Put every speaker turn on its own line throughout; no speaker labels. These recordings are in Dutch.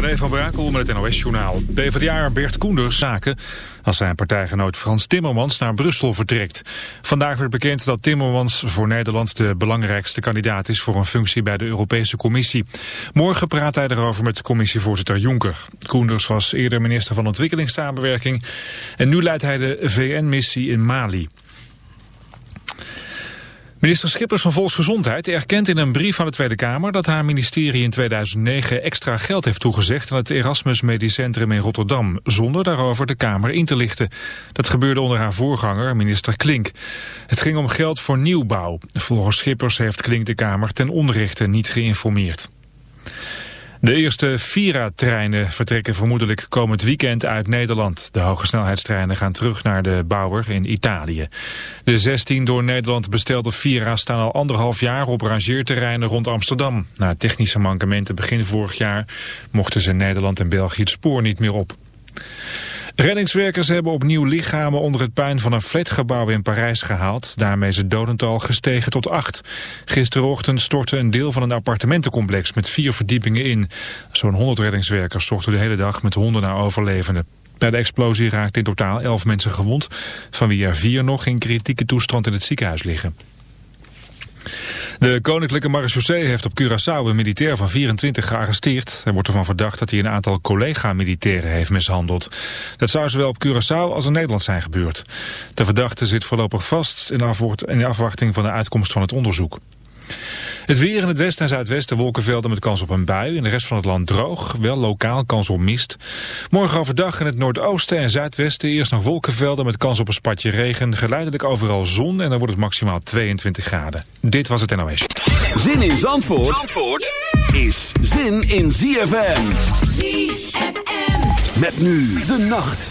René van Brakel met het NOS-journaal. PvdA Bert Koenders zaken als zijn partijgenoot Frans Timmermans naar Brussel vertrekt. Vandaag werd bekend dat Timmermans voor Nederland de belangrijkste kandidaat is voor een functie bij de Europese Commissie. Morgen praat hij erover met commissievoorzitter Juncker. Koenders was eerder minister van Ontwikkelingssamenwerking en nu leidt hij de VN-missie in Mali. Minister Schippers van Volksgezondheid erkent in een brief aan de Tweede Kamer dat haar ministerie in 2009 extra geld heeft toegezegd aan het Erasmus Medisch Centrum in Rotterdam, zonder daarover de Kamer in te lichten. Dat gebeurde onder haar voorganger, minister Klink. Het ging om geld voor nieuwbouw. Volgens Schippers heeft Klink de Kamer ten onrechte niet geïnformeerd. De eerste Vira-treinen vertrekken vermoedelijk komend weekend uit Nederland. De hogesnelheidstreinen gaan terug naar de bouwer in Italië. De 16 door Nederland bestelde Vira staan al anderhalf jaar op rangeerterreinen rond Amsterdam. Na technische mankementen begin vorig jaar mochten ze Nederland en België het spoor niet meer op. Reddingswerkers hebben opnieuw lichamen onder het puin van een flatgebouw in Parijs gehaald. Daarmee het dodental gestegen tot acht. Gisterochtend stortte een deel van een appartementencomplex met vier verdiepingen in. Zo'n 100 reddingswerkers zochten de hele dag met honden naar overlevenden. Bij de explosie raakten in totaal elf mensen gewond, van wie er vier nog in kritieke toestand in het ziekenhuis liggen. De koninklijke marechaussee heeft op Curaçao een militair van 24 gearresteerd. Hij wordt ervan verdacht dat hij een aantal collega-militairen heeft mishandeld. Dat zou zowel op Curaçao als in Nederland zijn gebeurd. De verdachte zit voorlopig vast in afwachting van de uitkomst van het onderzoek. Het weer in het westen en zuidwesten wolkenvelden met kans op een bui. In de rest van het land droog, wel lokaal kans op mist. Morgen overdag in het noordoosten en zuidwesten eerst nog wolkenvelden met kans op een spatje regen. Geleidelijk overal zon en dan wordt het maximaal 22 graden. Dit was het NOS.
Zin in Zandvoort, Zandvoort is zin in ZFM. ZFM. Met nu de nacht.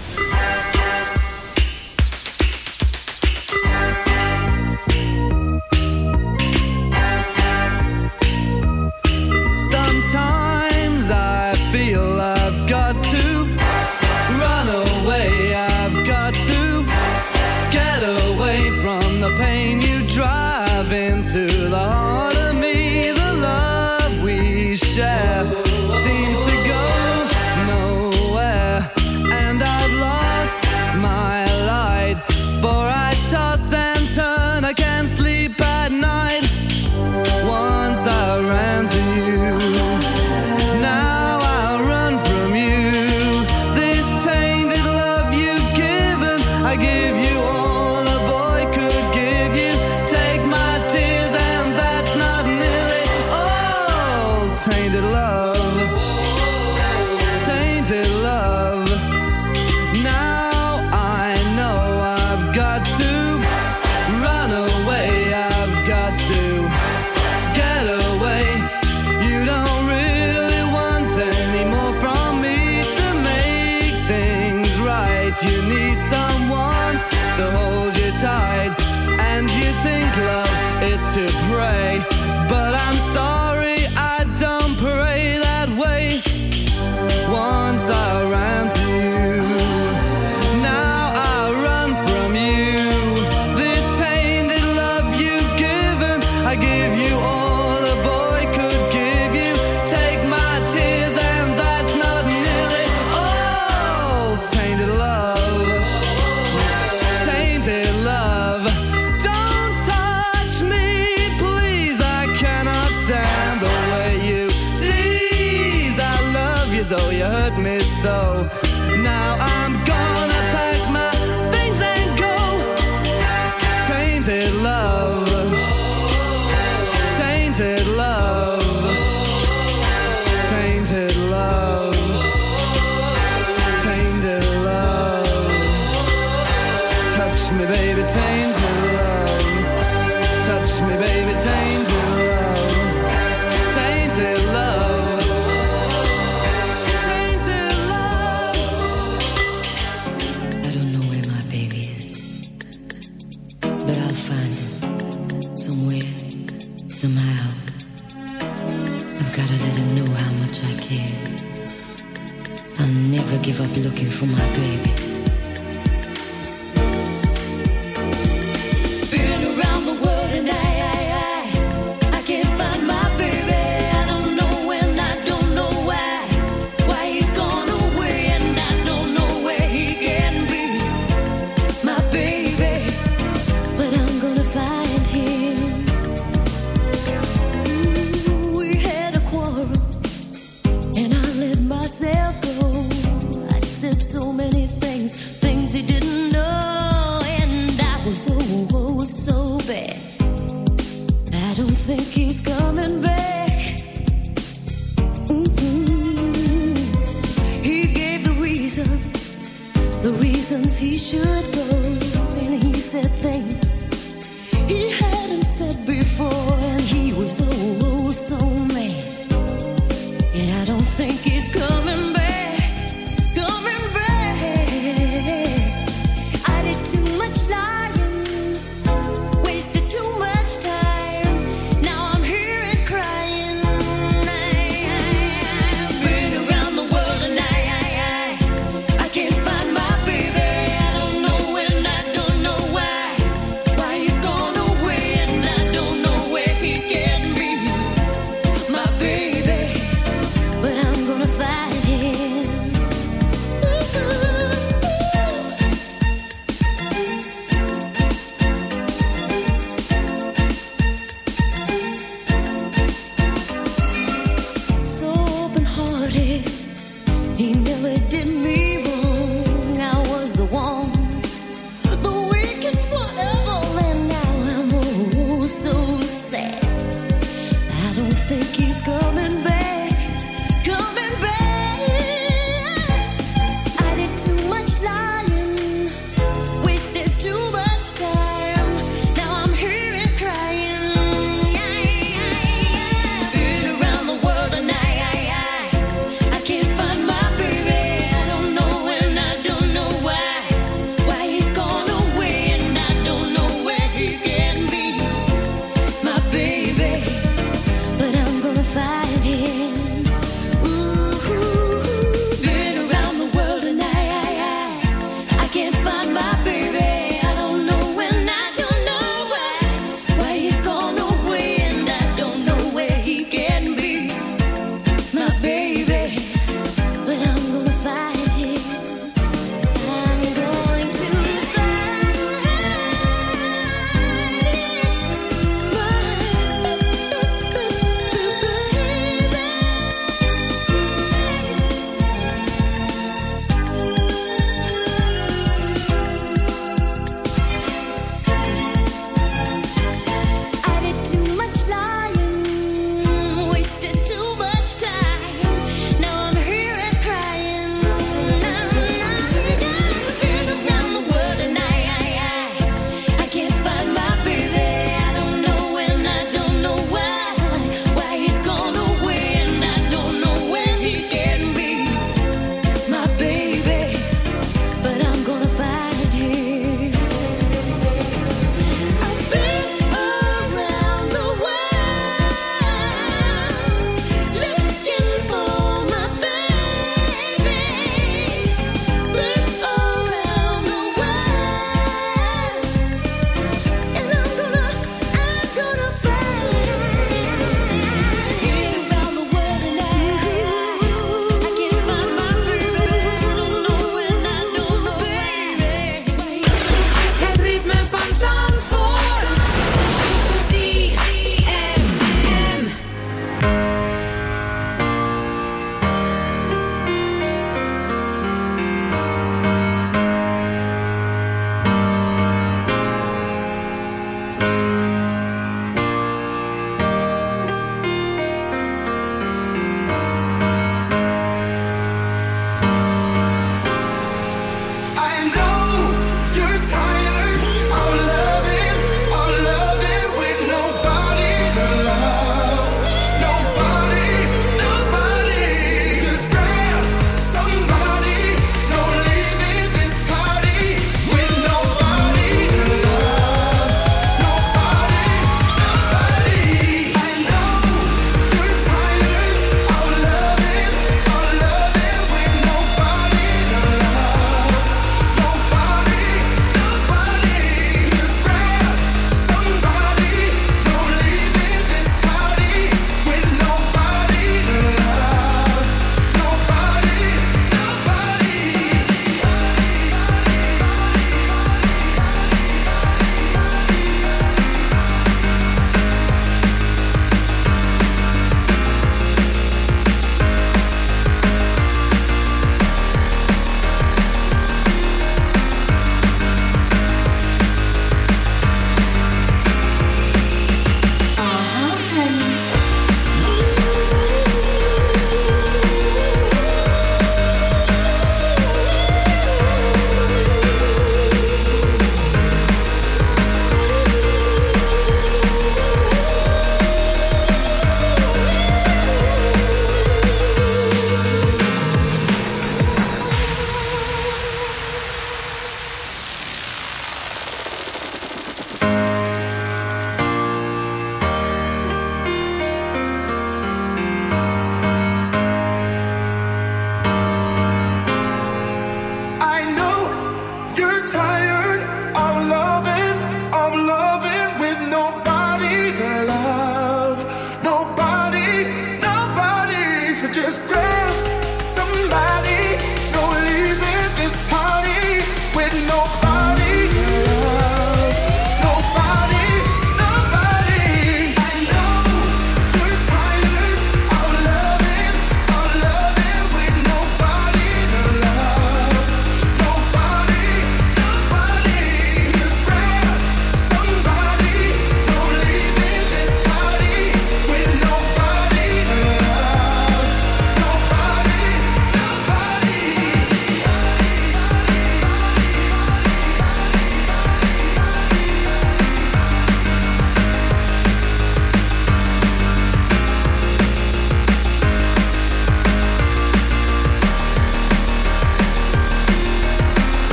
Somebody.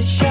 the.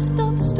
de stad